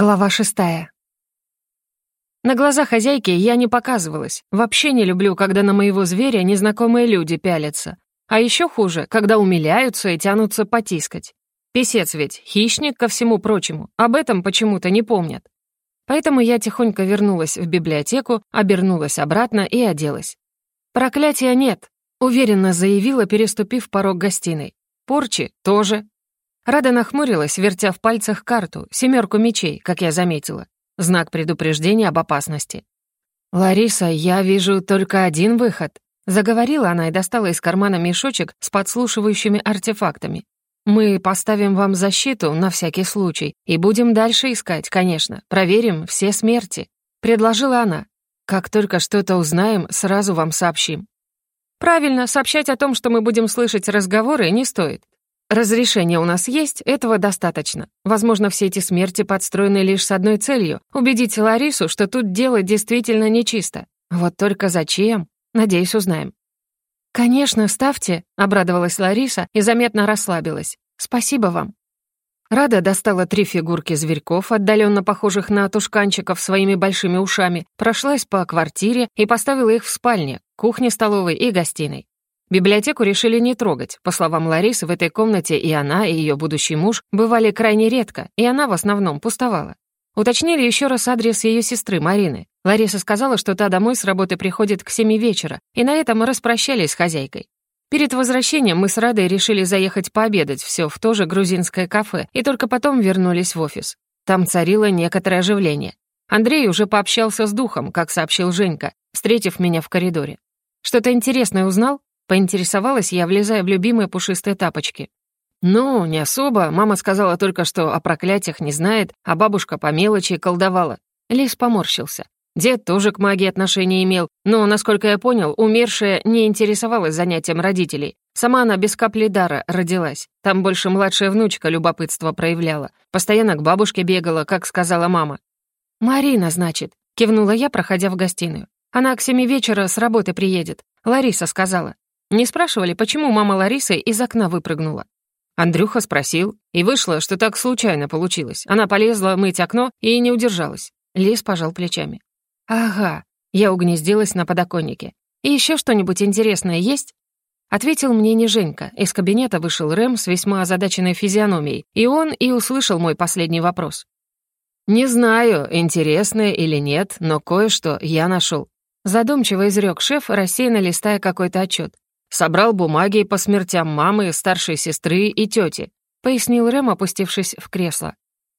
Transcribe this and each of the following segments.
Глава шестая. На глаза хозяйки я не показывалась. Вообще не люблю, когда на моего зверя незнакомые люди пялятся. А еще хуже, когда умиляются и тянутся потискать. Песец ведь, хищник ко всему прочему. Об этом почему-то не помнят. Поэтому я тихонько вернулась в библиотеку, обернулась обратно и оделась. «Проклятия нет», — уверенно заявила, переступив порог гостиной. «Порчи тоже, Рада нахмурилась, вертя в пальцах карту, семерку мечей, как я заметила. Знак предупреждения об опасности. «Лариса, я вижу только один выход», — заговорила она и достала из кармана мешочек с подслушивающими артефактами. «Мы поставим вам защиту на всякий случай и будем дальше искать, конечно. Проверим все смерти», — предложила она. «Как только что-то узнаем, сразу вам сообщим». «Правильно, сообщать о том, что мы будем слышать разговоры, не стоит. Разрешение у нас есть, этого достаточно. Возможно, все эти смерти подстроены лишь с одной целью — убедить Ларису, что тут дело действительно нечисто. Вот только зачем? Надеюсь, узнаем. «Конечно, ставьте», — обрадовалась Лариса и заметно расслабилась. «Спасибо вам». Рада достала три фигурки зверьков, отдаленно похожих на тушканчиков своими большими ушами, прошлась по квартире и поставила их в спальне, кухне, столовой и гостиной. Библиотеку решили не трогать. По словам Ларисы, в этой комнате и она, и ее будущий муж бывали крайне редко, и она в основном пустовала. Уточнили еще раз адрес ее сестры Марины. Лариса сказала, что та домой с работы приходит к семи вечера, и на этом мы распрощались с хозяйкой. Перед возвращением мы с Радой решили заехать пообедать все в то же грузинское кафе, и только потом вернулись в офис. Там царило некоторое оживление. Андрей уже пообщался с духом, как сообщил Женька, встретив меня в коридоре. «Что-то интересное узнал?» Поинтересовалась я, влезая в любимые пушистые тапочки. «Ну, не особо. Мама сказала только, что о проклятиях не знает, а бабушка по мелочи колдовала». Лис поморщился. Дед тоже к магии отношения имел, но, насколько я понял, умершая не интересовалась занятием родителей. Сама она без капли дара родилась. Там больше младшая внучка любопытство проявляла. Постоянно к бабушке бегала, как сказала мама. «Марина, значит», — кивнула я, проходя в гостиную. «Она к семи вечера с работы приедет. Лариса сказала. Не спрашивали, почему мама Ларисы из окна выпрыгнула. Андрюха спросил, и вышло, что так случайно получилось. Она полезла мыть окно и не удержалась. Лис пожал плечами. «Ага», я угнездилась на подоконнике. «И еще что-нибудь интересное есть?» Ответил мне не Женька. Из кабинета вышел Рэм с весьма озадаченной физиономией, и он и услышал мой последний вопрос. «Не знаю, интересное или нет, но кое-что я нашел. Задумчиво изрек шеф, рассеянно листая какой-то отчет. Собрал бумаги по смертям мамы, старшей сестры и тети», — пояснил Рэм, опустившись в кресло.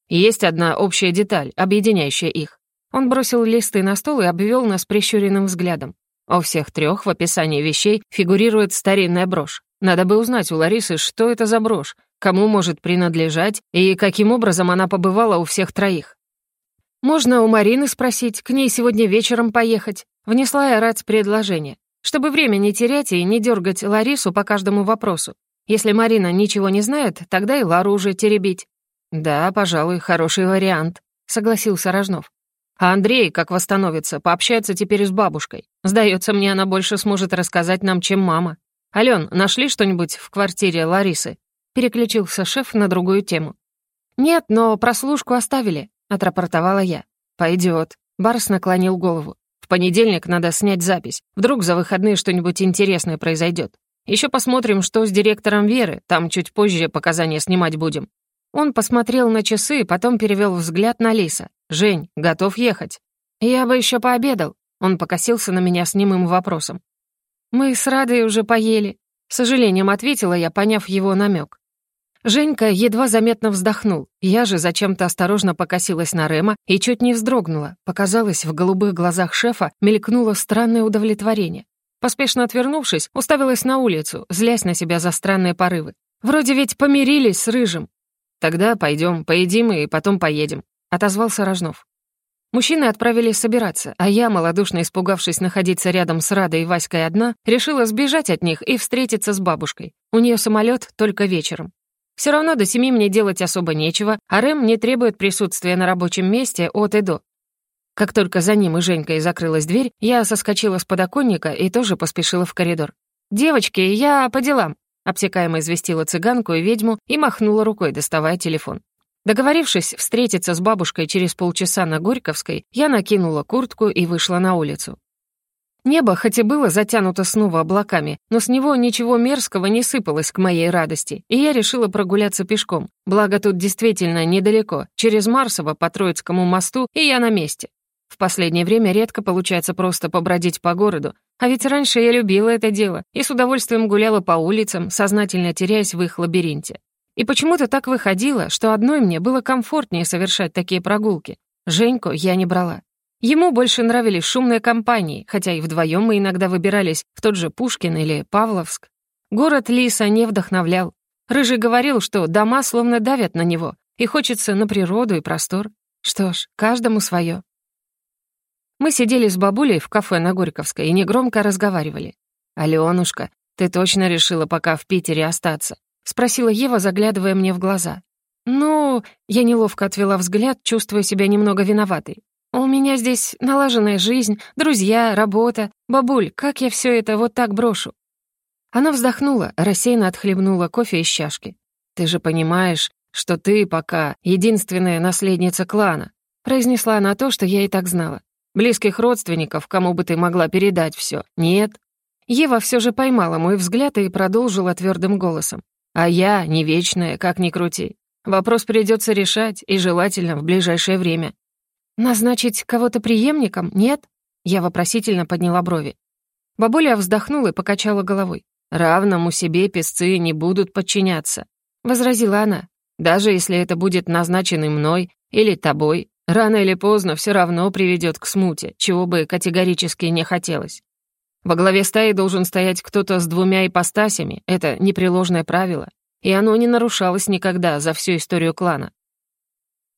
«Есть одна общая деталь, объединяющая их». Он бросил листы на стол и обвел нас прищуренным взглядом. У всех трех в описании вещей фигурирует старинная брошь. Надо бы узнать у Ларисы, что это за брошь, кому может принадлежать и каким образом она побывала у всех троих. «Можно у Марины спросить, к ней сегодня вечером поехать», — внесла я Рац предложение чтобы время не терять и не дергать Ларису по каждому вопросу. Если Марина ничего не знает, тогда и Лару уже теребить. «Да, пожалуй, хороший вариант», — согласился Рожнов. «А Андрей, как восстановится, пообщается теперь с бабушкой. Сдается мне, она больше сможет рассказать нам, чем мама. Ален, нашли что-нибудь в квартире Ларисы?» Переключился шеф на другую тему. «Нет, но прослушку оставили», — отрапортовала я. «Пойдет», — Барс наклонил голову понедельник надо снять запись. Вдруг за выходные что-нибудь интересное произойдет. Еще посмотрим, что с директором Веры, там чуть позже показания снимать будем». Он посмотрел на часы, потом перевел взгляд на Лиса. «Жень, готов ехать?» «Я бы еще пообедал». Он покосился на меня с немым вопросом. «Мы с Радой уже поели», — сожалением ответила я, поняв его намек. Женька едва заметно вздохнул. Я же зачем-то осторожно покосилась на Рема и чуть не вздрогнула. Показалось, в голубых глазах шефа мелькнуло странное удовлетворение. Поспешно отвернувшись, уставилась на улицу, злясь на себя за странные порывы. Вроде ведь помирились с Рыжим. «Тогда пойдем, поедим и потом поедем», — отозвался Рожнов. Мужчины отправились собираться, а я, малодушно испугавшись находиться рядом с Радой и Васькой одна, решила сбежать от них и встретиться с бабушкой. У нее самолет только вечером. Все равно до семи мне делать особо нечего, а Рэм не требует присутствия на рабочем месте от и до. Как только за ним и Женькой закрылась дверь, я соскочила с подоконника и тоже поспешила в коридор. «Девочки, я по делам», — обтекаемо известила цыганку и ведьму и махнула рукой, доставая телефон. Договорившись встретиться с бабушкой через полчаса на Горьковской, я накинула куртку и вышла на улицу. Небо хоть и было затянуто снова облаками, но с него ничего мерзкого не сыпалось к моей радости, и я решила прогуляться пешком. Благо тут действительно недалеко, через Марсово по Троицкому мосту, и я на месте. В последнее время редко получается просто побродить по городу, а ведь раньше я любила это дело и с удовольствием гуляла по улицам, сознательно теряясь в их лабиринте. И почему-то так выходило, что одной мне было комфортнее совершать такие прогулки. Женьку я не брала. Ему больше нравились шумные компании, хотя и вдвоем мы иногда выбирались в тот же Пушкин или Павловск. Город Лиса не вдохновлял. Рыжий говорил, что дома словно давят на него, и хочется на природу и простор. Что ж, каждому свое. Мы сидели с бабулей в кафе на Горьковской и негромко разговаривали. «Алёнушка, ты точно решила пока в Питере остаться?» — спросила Ева, заглядывая мне в глаза. «Ну...» — я неловко отвела взгляд, чувствуя себя немного виноватой. «У меня здесь налаженная жизнь, друзья, работа. Бабуль, как я все это вот так брошу?» Она вздохнула, рассеянно отхлебнула кофе из чашки. «Ты же понимаешь, что ты пока единственная наследница клана», произнесла она то, что я и так знала. «Близких родственников, кому бы ты могла передать все, нет». Ева все же поймала мой взгляд и продолжила твердым голосом. «А я не вечная, как ни крути. Вопрос придется решать, и желательно в ближайшее время. «Назначить кого-то преемником, нет?» Я вопросительно подняла брови. Бабуля вздохнула и покачала головой. «Равному себе песцы не будут подчиняться», — возразила она. «Даже если это будет назначенный мной или тобой, рано или поздно все равно приведет к смуте, чего бы категорически не хотелось. Во главе стаи должен стоять кто-то с двумя ипостасями, это непреложное правило, и оно не нарушалось никогда за всю историю клана.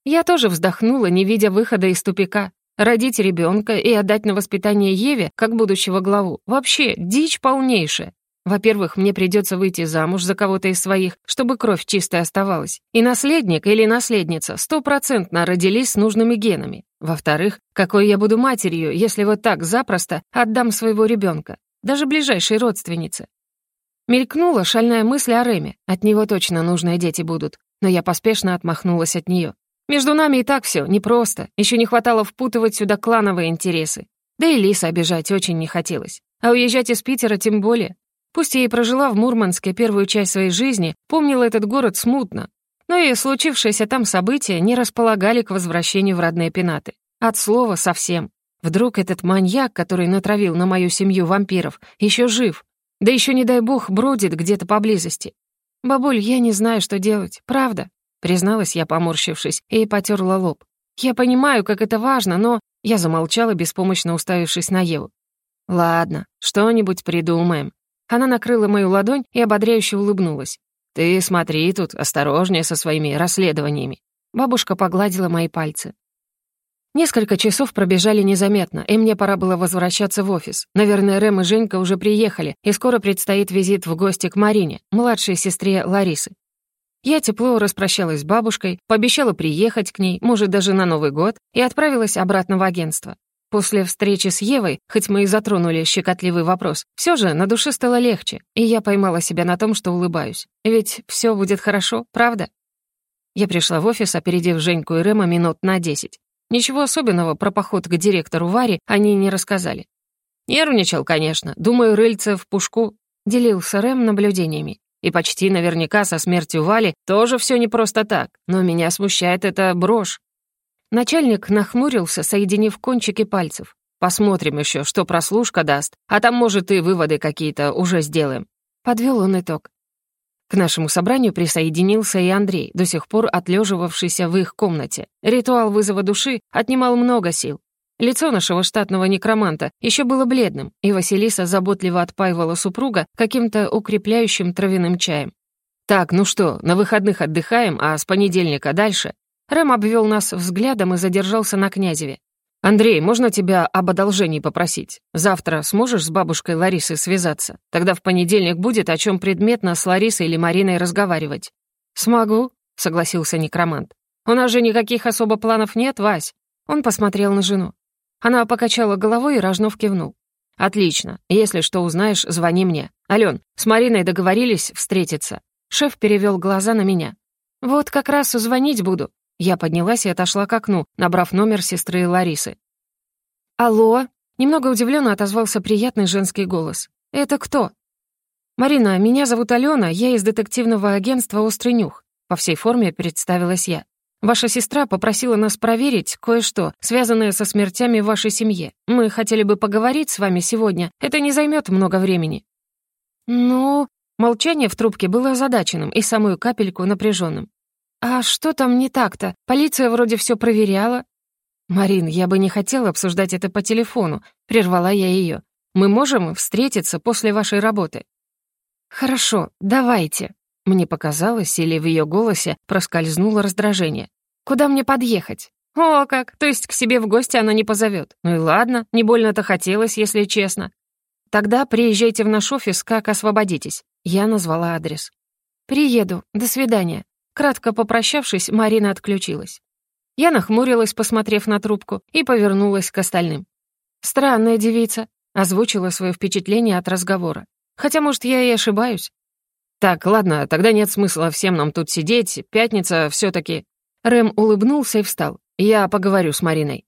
Я тоже вздохнула, не видя выхода из тупика. Родить ребенка и отдать на воспитание Еве, как будущего главу, вообще дичь полнейшая. Во-первых, мне придется выйти замуж за кого-то из своих, чтобы кровь чистая оставалась. И наследник или наследница стопроцентно родились с нужными генами. Во-вторых, какой я буду матерью, если вот так запросто отдам своего ребенка, даже ближайшей родственнице. Мелькнула шальная мысль о Реме, от него точно нужные дети будут, но я поспешно отмахнулась от нее. Между нами и так все непросто. Еще не хватало впутывать сюда клановые интересы. Да и Лиса обижать очень не хотелось. А уезжать из Питера тем более. Пусть я и прожила в Мурманске первую часть своей жизни, помнила этот город смутно. Но и случившиеся там события не располагали к возвращению в родные пенаты. От слова совсем. Вдруг этот маньяк, который натравил на мою семью вампиров, еще жив. Да еще, не дай бог, бродит где-то поблизости. Бабуль, я не знаю, что делать, правда призналась я, поморщившись, и потерла лоб. «Я понимаю, как это важно, но...» Я замолчала, беспомощно уставившись на Еву. «Ладно, что-нибудь придумаем». Она накрыла мою ладонь и ободряюще улыбнулась. «Ты смотри тут, осторожнее со своими расследованиями». Бабушка погладила мои пальцы. Несколько часов пробежали незаметно, и мне пора было возвращаться в офис. Наверное, Рэм и Женька уже приехали, и скоро предстоит визит в гости к Марине, младшей сестре Ларисы. Я тепло распрощалась с бабушкой, пообещала приехать к ней, может, даже на Новый год, и отправилась обратно в агентство. После встречи с Евой, хоть мы и затронули щекотливый вопрос, все же на душе стало легче, и я поймала себя на том, что улыбаюсь. Ведь все будет хорошо, правда? Я пришла в офис, опередив Женьку и Рема минут на десять. Ничего особенного про поход к директору Варе они не рассказали. Нервничал, конечно. Думаю, рыльце в пушку. Делился Рэм наблюдениями. И почти наверняка со смертью Вали тоже все не просто так, но меня смущает эта брошь. Начальник нахмурился, соединив кончики пальцев. Посмотрим еще, что прослушка даст, а там, может, и выводы какие-то уже сделаем. Подвел он итог. К нашему собранию присоединился и Андрей, до сих пор отлеживавшийся в их комнате. Ритуал вызова души отнимал много сил, Лицо нашего штатного некроманта еще было бледным, и Василиса заботливо отпаивала супруга каким-то укрепляющим травяным чаем. «Так, ну что, на выходных отдыхаем, а с понедельника дальше?» Рэм обвел нас взглядом и задержался на князеве. «Андрей, можно тебя об одолжении попросить? Завтра сможешь с бабушкой Ларисой связаться? Тогда в понедельник будет о чем предметно с Ларисой или Мариной разговаривать». «Смогу», — согласился некромант. «У нас же никаких особо планов нет, Вась». Он посмотрел на жену. Она покачала головой, и Рожнов кивнул. «Отлично. Если что узнаешь, звони мне. Ален, с Мариной договорились встретиться». Шеф перевел глаза на меня. «Вот как раз звонить буду». Я поднялась и отошла к окну, набрав номер сестры Ларисы. «Алло?» — немного удивленно отозвался приятный женский голос. «Это кто?» «Марина, меня зовут Алена, я из детективного агентства «Острый нюх». По всей форме представилась я. Ваша сестра попросила нас проверить кое-что, связанное со смертями в вашей семье. Мы хотели бы поговорить с вами сегодня. Это не займет много времени». «Ну...» Молчание в трубке было озадаченным и самую капельку напряженным. «А что там не так-то? Полиция вроде все проверяла». «Марин, я бы не хотела обсуждать это по телефону», — прервала я ее. «Мы можем встретиться после вашей работы». «Хорошо, давайте». Мне показалось, или в ее голосе проскользнуло раздражение. «Куда мне подъехать?» «О, как! То есть к себе в гости она не позовет. Ну и ладно, не больно-то хотелось, если честно. Тогда приезжайте в наш офис, как освободитесь». Я назвала адрес. «Приеду. До свидания». Кратко попрощавшись, Марина отключилась. Я нахмурилась, посмотрев на трубку, и повернулась к остальным. «Странная девица», — озвучила свое впечатление от разговора. «Хотя, может, я и ошибаюсь». «Так, ладно, тогда нет смысла всем нам тут сидеть. Пятница все таки Рэм улыбнулся и встал. «Я поговорю с Мариной».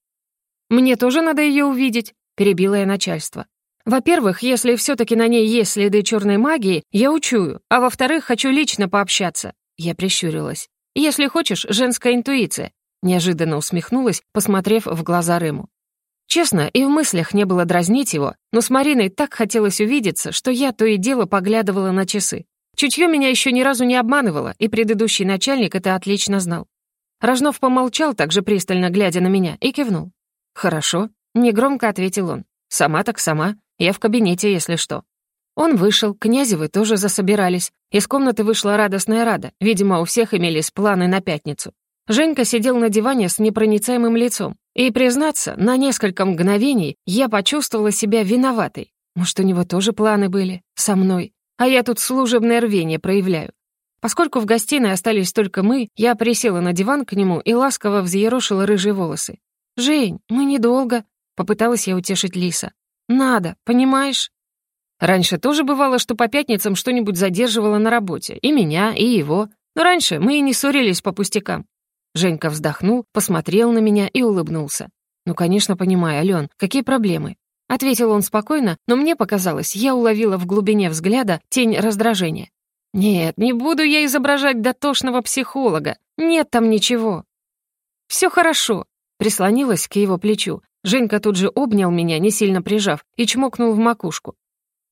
«Мне тоже надо ее увидеть», — перебила я начальство. «Во-первых, если все таки на ней есть следы черной магии, я учую, а во-вторых, хочу лично пообщаться». Я прищурилась. «Если хочешь, женская интуиция», — неожиданно усмехнулась, посмотрев в глаза Рэму. Честно, и в мыслях не было дразнить его, но с Мариной так хотелось увидеться, что я то и дело поглядывала на часы. Чутье меня еще ни разу не обманывало, и предыдущий начальник это отлично знал. Рожнов помолчал, также пристально глядя на меня, и кивнул. «Хорошо», — негромко ответил он. «Сама так сама. Я в кабинете, если что». Он вышел, князевы тоже засобирались. Из комнаты вышла радостная Рада. Видимо, у всех имелись планы на пятницу. Женька сидел на диване с непроницаемым лицом. И, признаться, на несколько мгновений я почувствовала себя виноватой. Может, у него тоже планы были? Со мной? А я тут служебное рвение проявляю. Поскольку в гостиной остались только мы, я присела на диван к нему и ласково взъерошила рыжие волосы. «Жень, мы недолго», — попыталась я утешить Лиса. «Надо, понимаешь?» Раньше тоже бывало, что по пятницам что-нибудь задерживало на работе. И меня, и его. Но раньше мы и не ссорились по пустякам. Женька вздохнул, посмотрел на меня и улыбнулся. «Ну, конечно, понимаю, Ален, какие проблемы?» Ответил он спокойно, но мне показалось, я уловила в глубине взгляда тень раздражения. «Нет, не буду я изображать дотошного психолога. Нет там ничего». «Все хорошо», — прислонилась к его плечу. Женька тут же обнял меня, не сильно прижав, и чмокнул в макушку.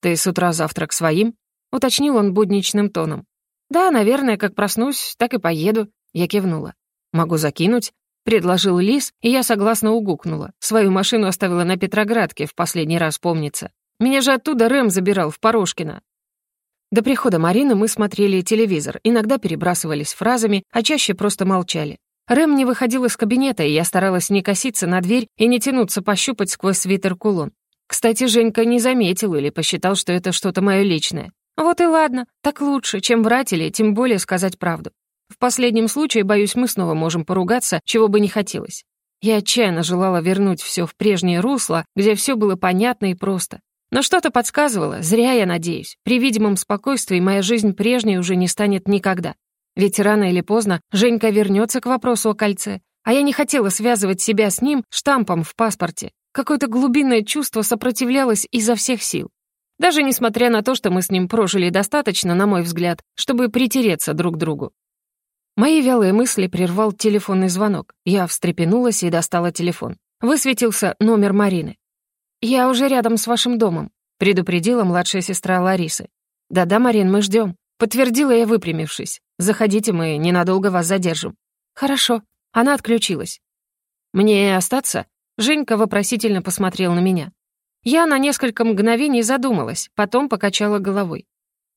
«Ты с утра завтрак своим?» — уточнил он будничным тоном. «Да, наверное, как проснусь, так и поеду», — я кивнула. «Могу закинуть?» — предложил Лис, и я согласно угукнула. Свою машину оставила на Петроградке, в последний раз помнится. Меня же оттуда Рэм забирал, в Порошкино. До прихода Марины мы смотрели телевизор, иногда перебрасывались фразами, а чаще просто молчали. Рэм не выходил из кабинета, и я старалась не коситься на дверь и не тянуться пощупать сквозь свитер кулон. Кстати, Женька не заметил или посчитал, что это что-то мое личное. Вот и ладно, так лучше, чем врать или тем более сказать правду. В последнем случае, боюсь, мы снова можем поругаться, чего бы не хотелось. Я отчаянно желала вернуть все в прежнее русло, где все было понятно и просто. Но что-то подсказывало, зря я надеюсь. При видимом спокойствии моя жизнь прежней уже не станет никогда. Ведь рано или поздно Женька вернется к вопросу о кольце, а я не хотела связывать себя с ним штампом в паспорте. Какое-то глубинное чувство сопротивлялось изо всех сил. Даже несмотря на то, что мы с ним прожили достаточно, на мой взгляд, чтобы притереться друг к другу. Мои вялые мысли прервал телефонный звонок. Я встрепенулась и достала телефон. Высветился номер Марины. «Я уже рядом с вашим домом», — предупредила младшая сестра Ларисы. «Да-да, Марин, мы ждем», — подтвердила я, выпрямившись. «Заходите, мы ненадолго вас задержим». «Хорошо». Она отключилась. «Мне остаться?» Женька вопросительно посмотрел на меня. Я на несколько мгновений задумалась, потом покачала головой.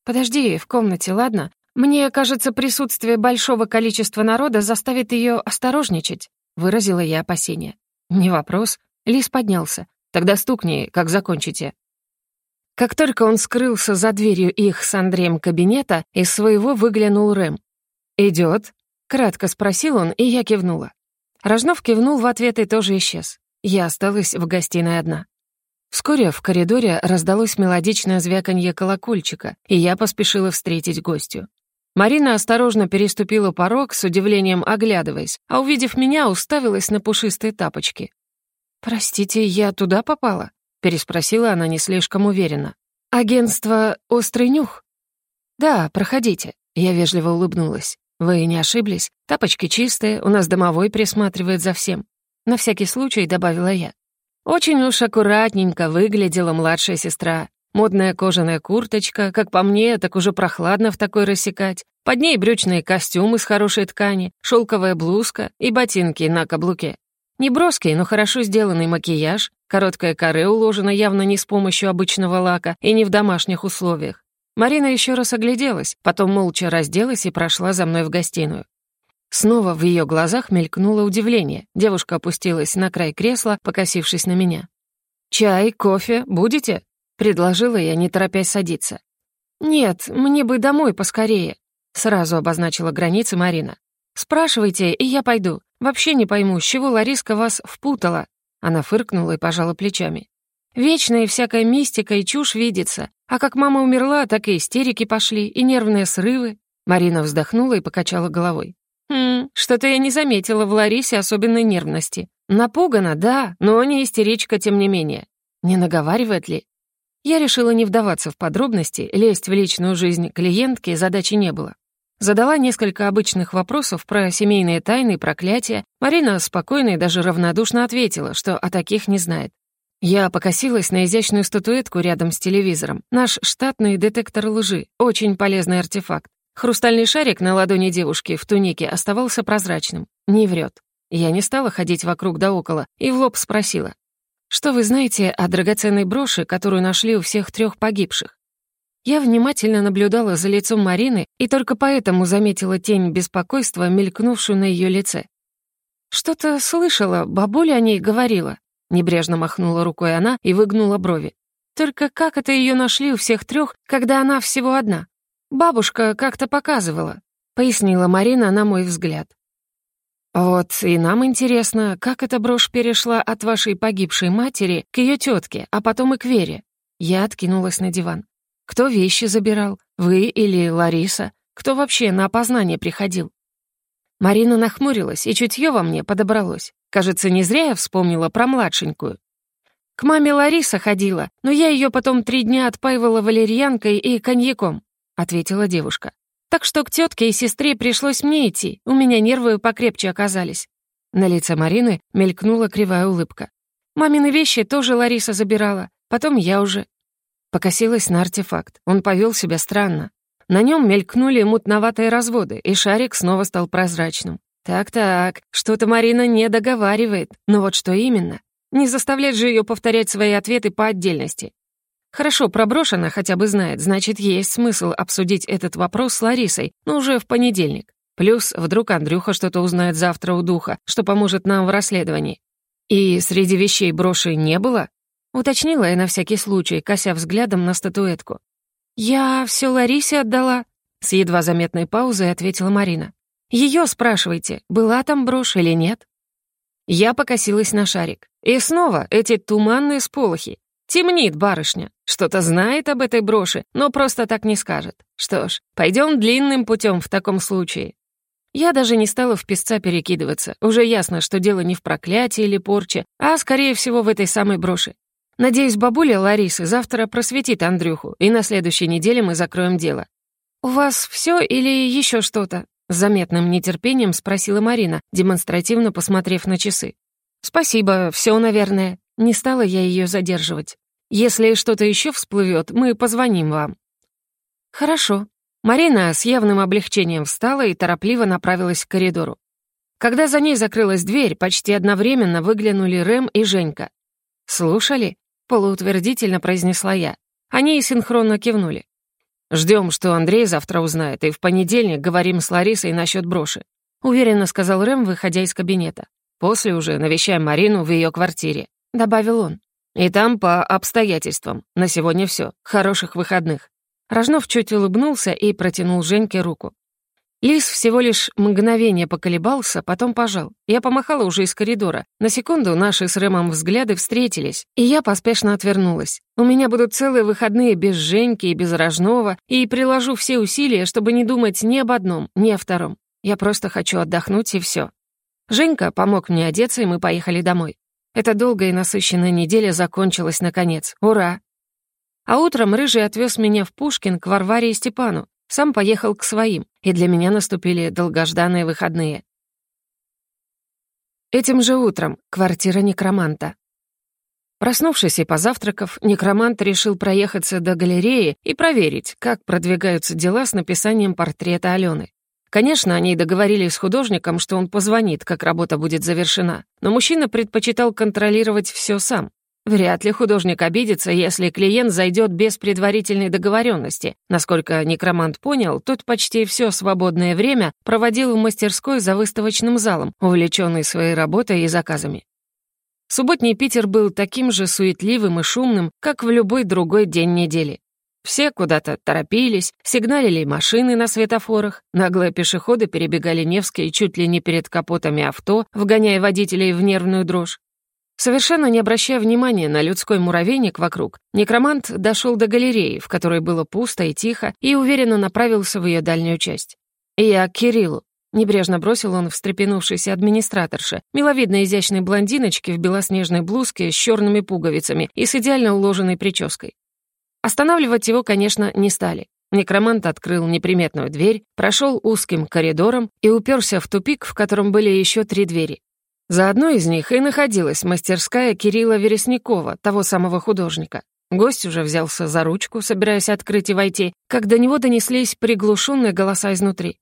«Подожди в комнате, ладно? Мне кажется, присутствие большого количества народа заставит ее осторожничать», выразила я опасение. «Не вопрос». Лис поднялся. «Тогда стукни, как закончите». Как только он скрылся за дверью их с Андреем кабинета, из своего выглянул Рэм. «Идёт?» — кратко спросил он, и я кивнула. Рожнов кивнул в ответ и тоже исчез. Я осталась в гостиной одна. Вскоре в коридоре раздалось мелодичное звяканье колокольчика, и я поспешила встретить гостью. Марина осторожно переступила порог, с удивлением оглядываясь, а увидев меня, уставилась на пушистые тапочки. «Простите, я туда попала?» — переспросила она не слишком уверенно. «Агентство «Острый нюх»?» «Да, проходите», — я вежливо улыбнулась. «Вы не ошиблись? Тапочки чистые, у нас домовой присматривает за всем». На всякий случай добавила я. Очень уж аккуратненько выглядела младшая сестра. Модная кожаная курточка, как по мне, так уже прохладно в такой рассекать. Под ней брючные костюмы с хорошей ткани, шелковая блузка и ботинки на каблуке. Неброский, но хорошо сделанный макияж, короткая коре уложена явно не с помощью обычного лака и не в домашних условиях. Марина еще раз огляделась, потом молча разделась и прошла за мной в гостиную. Снова в ее глазах мелькнуло удивление. Девушка опустилась на край кресла, покосившись на меня. «Чай, кофе будете?» — предложила я, не торопясь садиться. «Нет, мне бы домой поскорее», — сразу обозначила границы Марина. «Спрашивайте, и я пойду. Вообще не пойму, с чего Лариска вас впутала?» Она фыркнула и пожала плечами. «Вечная всякая мистика и чушь видится. А как мама умерла, так и истерики пошли, и нервные срывы». Марина вздохнула и покачала головой. «Хм, что-то я не заметила в Ларисе особенной нервности. Напугана, да, но не истеричка, тем не менее. Не наговаривает ли?» Я решила не вдаваться в подробности, лезть в личную жизнь клиентки задачи не было. Задала несколько обычных вопросов про семейные тайны и проклятия. Марина спокойно и даже равнодушно ответила, что о таких не знает. Я покосилась на изящную статуэтку рядом с телевизором. Наш штатный детектор лжи. Очень полезный артефакт. Хрустальный шарик на ладони девушки в тунике оставался прозрачным. Не врет. Я не стала ходить вокруг да около и в лоб спросила. «Что вы знаете о драгоценной броши, которую нашли у всех трех погибших?» Я внимательно наблюдала за лицом Марины и только поэтому заметила тень беспокойства, мелькнувшую на ее лице. «Что-то слышала, бабуля о ней говорила», — небрежно махнула рукой она и выгнула брови. «Только как это ее нашли у всех трех, когда она всего одна? Бабушка как-то показывала», — пояснила Марина на мой взгляд. «Вот и нам интересно, как эта брошь перешла от вашей погибшей матери к ее тетке, а потом и к Вере». Я откинулась на диван. Кто вещи забирал? Вы или Лариса? Кто вообще на опознание приходил?» Марина нахмурилась, и чутье во мне подобралось. Кажется, не зря я вспомнила про младшенькую. К маме Лариса ходила, но я ее потом три дня отпаивала валерьянкой и коньяком, ответила девушка. Так что к тетке и сестре пришлось мне идти, у меня нервы покрепче оказались. На лице Марины мелькнула кривая улыбка. Мамины вещи тоже Лариса забирала, потом я уже. Покосилась на артефакт. Он повел себя странно. На нем мелькнули мутноватые разводы, и шарик снова стал прозрачным. Так-так, что-то Марина не договаривает. Но вот что именно? Не заставлять же ее повторять свои ответы по отдельности. Хорошо, проброшена хотя бы знает, значит, есть смысл обсудить этот вопрос с Ларисой, но уже в понедельник. Плюс вдруг Андрюха что-то узнает завтра у духа, что поможет нам в расследовании. И среди вещей броши не было? Уточнила я на всякий случай, кося взглядом на статуэтку. «Я все Ларисе отдала», — с едва заметной паузой ответила Марина. Ее спрашивайте, была там брошь или нет?» Я покосилась на шарик. И снова эти туманные сполохи. Темнит барышня. Что-то знает об этой броши, но просто так не скажет. Что ж, пойдем длинным путем в таком случае. Я даже не стала в песца перекидываться. Уже ясно, что дело не в проклятии или порче, а, скорее всего, в этой самой броши. Надеюсь, бабуля Ларисы завтра просветит Андрюху, и на следующей неделе мы закроем дело. «У вас все или еще что-то?» С заметным нетерпением спросила Марина, демонстративно посмотрев на часы. «Спасибо, все, наверное. Не стала я ее задерживать. Если что-то еще всплывет, мы позвоним вам». «Хорошо». Марина с явным облегчением встала и торопливо направилась к коридору. Когда за ней закрылась дверь, почти одновременно выглянули Рэм и Женька. «Слушали?» Полуутвердительно произнесла я. Они синхронно кивнули. Ждем, что Андрей завтра узнает, и в понедельник говорим с Ларисой насчет броши», — уверенно сказал Рэм, выходя из кабинета. «После уже навещаем Марину в ее квартире», — добавил он. «И там по обстоятельствам. На сегодня все. Хороших выходных». Рожнов чуть улыбнулся и протянул Женьке руку. Лис всего лишь мгновение поколебался, потом пожал. Я помахала уже из коридора. На секунду наши с Рэмом взгляды встретились, и я поспешно отвернулась. У меня будут целые выходные без Женьки и без Рожного, и приложу все усилия, чтобы не думать ни об одном, ни о втором. Я просто хочу отдохнуть, и все. Женька помог мне одеться, и мы поехали домой. Эта долгая и насыщенная неделя закончилась наконец. Ура! А утром Рыжий отвез меня в Пушкин к Варваре и Степану, сам поехал к своим, и для меня наступили долгожданные выходные. Этим же утром квартира некроманта. Проснувшись и позавтракав, некромант решил проехаться до галереи и проверить, как продвигаются дела с написанием портрета Алены. Конечно, они договорились с художником, что он позвонит, как работа будет завершена, но мужчина предпочитал контролировать все сам. Вряд ли художник обидится, если клиент зайдет без предварительной договоренности. Насколько некромант понял, тот почти все свободное время проводил в мастерской за выставочным залом, увлеченный своей работой и заказами. Субботний Питер был таким же суетливым и шумным, как в любой другой день недели. Все куда-то торопились, сигналили машины на светофорах, наглые пешеходы перебегали Невский чуть ли не перед капотами авто, вгоняя водителей в нервную дрожь. Совершенно не обращая внимания на людской муравейник вокруг, некромант дошел до галереи, в которой было пусто и тихо, и уверенно направился в ее дальнюю часть. «Я к Кириллу», — небрежно бросил он встрепенувшейся администраторше, миловидной изящной блондиночке в белоснежной блузке с черными пуговицами и с идеально уложенной прической. Останавливать его, конечно, не стали. Некромант открыл неприметную дверь, прошел узким коридором и уперся в тупик, в котором были еще три двери. За одной из них и находилась мастерская Кирилла Вереснякова, того самого художника. Гость уже взялся за ручку, собираясь открыть и войти, как до него донеслись приглушенные голоса изнутри.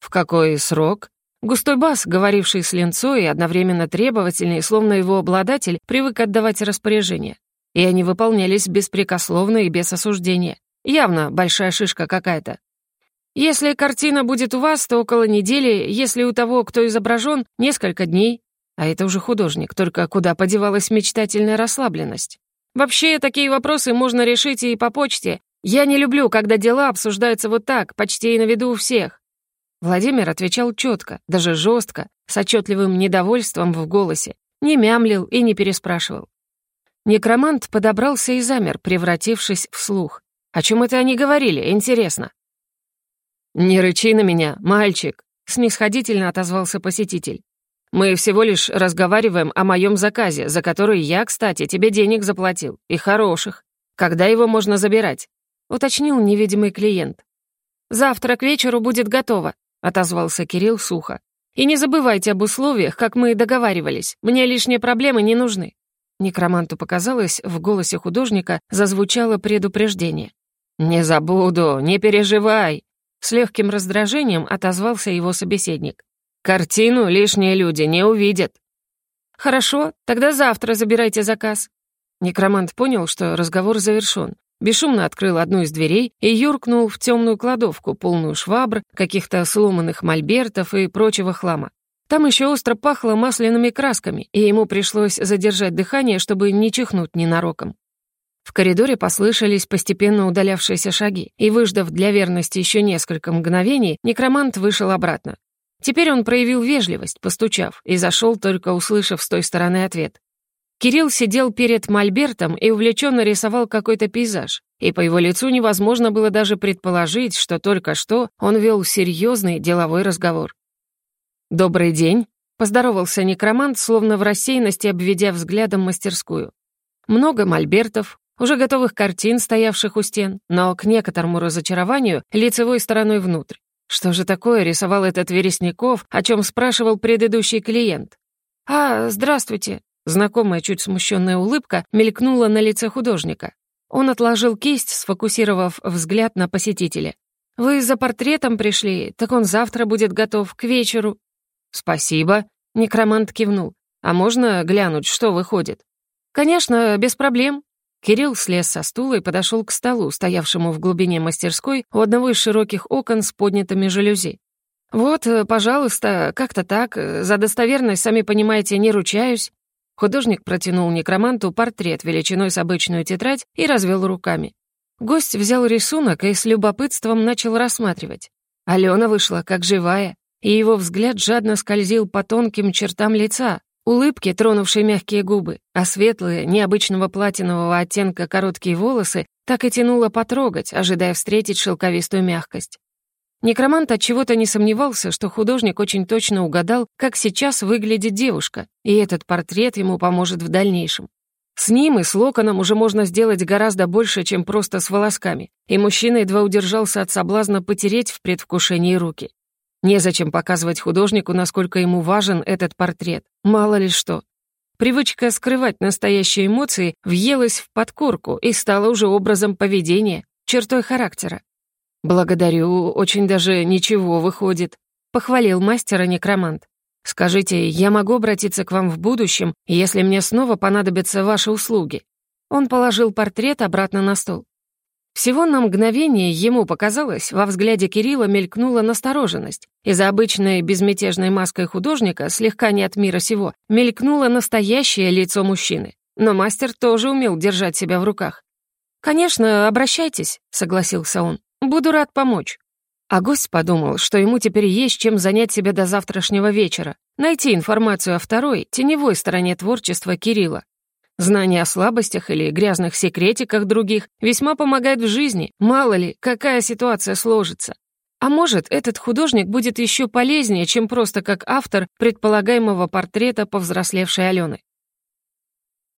«В какой срок?» Густой бас, говоривший с линцой и одновременно требовательный, словно его обладатель, привык отдавать распоряжения. И они выполнялись беспрекословно и без осуждения. Явно большая шишка какая-то. Если картина будет у вас, то около недели, если у того, кто изображен, несколько дней, а это уже художник, только куда подевалась мечтательная расслабленность? Вообще, такие вопросы можно решить и по почте. Я не люблю, когда дела обсуждаются вот так, почти и на виду у всех. Владимир отвечал четко, даже жестко, с отчетливым недовольством в голосе. Не мямлил и не переспрашивал. Некромант подобрался и замер, превратившись в слух. О чем это они говорили, интересно? «Не рычи на меня, мальчик», — снисходительно отозвался посетитель. Мы всего лишь разговариваем о моем заказе, за который я, кстати, тебе денег заплатил. И хороших. Когда его можно забирать?» — уточнил невидимый клиент. «Завтра к вечеру будет готово», — отозвался Кирилл сухо. «И не забывайте об условиях, как мы и договаривались. Мне лишние проблемы не нужны». Некроманту показалось, в голосе художника зазвучало предупреждение. «Не забуду, не переживай», — с легким раздражением отозвался его собеседник. Картину лишние люди не увидят. Хорошо, тогда завтра забирайте заказ. Некромант понял, что разговор завершён. Бесшумно открыл одну из дверей и юркнул в темную кладовку, полную швабр, каких-то сломанных мольбертов и прочего хлама. Там еще остро пахло масляными красками, и ему пришлось задержать дыхание, чтобы не чихнуть ненароком. В коридоре послышались постепенно удалявшиеся шаги, и, выждав для верности еще несколько мгновений, некромант вышел обратно. Теперь он проявил вежливость, постучав, и зашел, только услышав с той стороны ответ. Кирилл сидел перед мольбертом и увлеченно рисовал какой-то пейзаж, и по его лицу невозможно было даже предположить, что только что он вел серьезный деловой разговор. «Добрый день», — поздоровался некромант, словно в рассеянности обведя взглядом мастерскую. Много мольбертов, уже готовых картин, стоявших у стен, но к некоторому разочарованию лицевой стороной внутрь. Что же такое рисовал этот Вересников, о чем спрашивал предыдущий клиент? «А, здравствуйте!» Знакомая чуть смущенная улыбка мелькнула на лице художника. Он отложил кисть, сфокусировав взгляд на посетителя. «Вы за портретом пришли, так он завтра будет готов, к вечеру». «Спасибо», — некромант кивнул. «А можно глянуть, что выходит?» «Конечно, без проблем», Кирилл слез со стула и подошел к столу, стоявшему в глубине мастерской у одного из широких окон с поднятыми жалюзи. «Вот, э, пожалуйста, как-то так. За достоверность, сами понимаете, не ручаюсь». Художник протянул некроманту портрет величиной с обычную тетрадь и развел руками. Гость взял рисунок и с любопытством начал рассматривать. Алена вышла как живая, и его взгляд жадно скользил по тонким чертам лица, улыбки, тронувшей мягкие губы, а светлые, необычного платинового оттенка короткие волосы так и тянуло потрогать, ожидая встретить шелковистую мягкость. Некромант от чего-то не сомневался, что художник очень точно угадал, как сейчас выглядит девушка, и этот портрет ему поможет в дальнейшем. С ним и с локоном уже можно сделать гораздо больше, чем просто с волосками, и мужчина едва удержался от соблазна потереть в предвкушении руки. Незачем показывать художнику, насколько ему важен этот портрет. Мало ли что. Привычка скрывать настоящие эмоции въелась в подкорку и стала уже образом поведения, чертой характера. «Благодарю, очень даже ничего выходит», — похвалил мастера некромант. «Скажите, я могу обратиться к вам в будущем, если мне снова понадобятся ваши услуги?» Он положил портрет обратно на стол. Всего на мгновение ему показалось, во взгляде Кирилла мелькнула настороженность, и за обычной безмятежной маской художника, слегка не от мира сего, мелькнуло настоящее лицо мужчины. Но мастер тоже умел держать себя в руках. «Конечно, обращайтесь», — согласился он. Буду рад помочь». А гость подумал, что ему теперь есть чем занять себя до завтрашнего вечера, найти информацию о второй, теневой стороне творчества Кирилла. Знание о слабостях или грязных секретиках других весьма помогает в жизни, мало ли, какая ситуация сложится. А может, этот художник будет еще полезнее, чем просто как автор предполагаемого портрета повзрослевшей Алены.